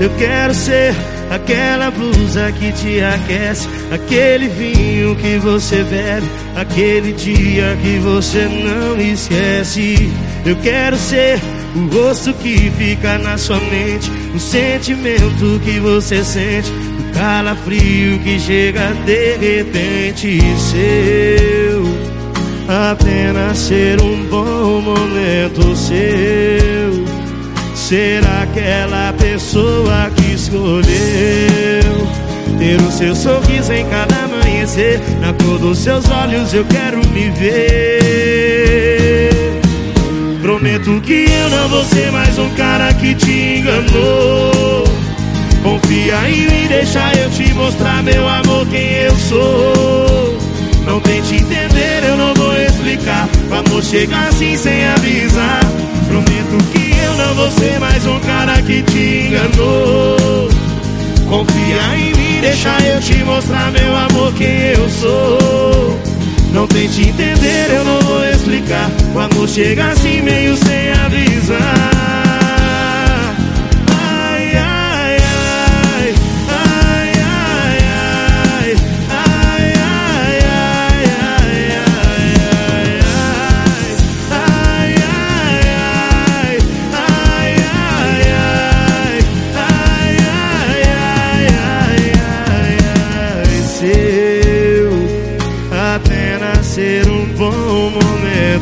Eu quero ser aquela blusa que te aquece, aquele vinho que você bebe, aquele dia que você não esquece. Eu quero ser o rosto que fica na sua mente, o sentimento que você sente, o calafrio que chega de repente. Seu, apenas ser um bom momento seu, ser aquela pessoa que escolheu ter o seu sorriso em cada amanhecer, na cor dos seus olhos eu quero me ver. Prometo que eu não vou ser mais um cara que te enganou. Confia em mim, deixa eu te mostrar, meu amor, quem eu sou. Não tente entender, eu não vou explicar. O amor chega assim sem avisar. Prometo que ser mais um cara que te enganou. Confia em mim, deixa eu te mostrar, meu amor, quem eu sou. Não tente entender, eu não vou explicar. O amor chega assim meio sem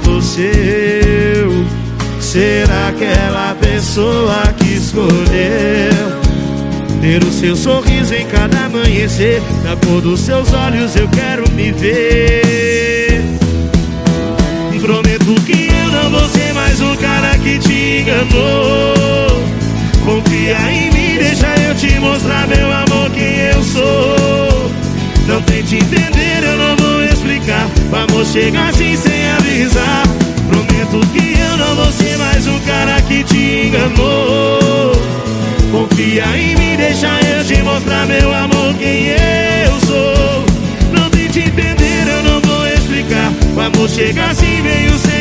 momento seu. Ser aquela pessoa que escolheu. Ter o seu sorriso em cada amanhecer. Na cor dos seus olhos eu quero me ver. Prometo que eu não vou ser mais um cara que te enganou. Confia em mim, deixa eu te mostrar, meu amor, quem eu sou. Não tente entender, eu não vou explicar. O amor chega assim sem Confia em mim, deixa eu te mostrar, meu amor, quem eu sou. Não tente entender, eu não vou explicar. O amor chega assim, meio sem